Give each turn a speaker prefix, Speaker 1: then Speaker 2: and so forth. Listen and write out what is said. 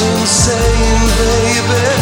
Speaker 1: insane, baby.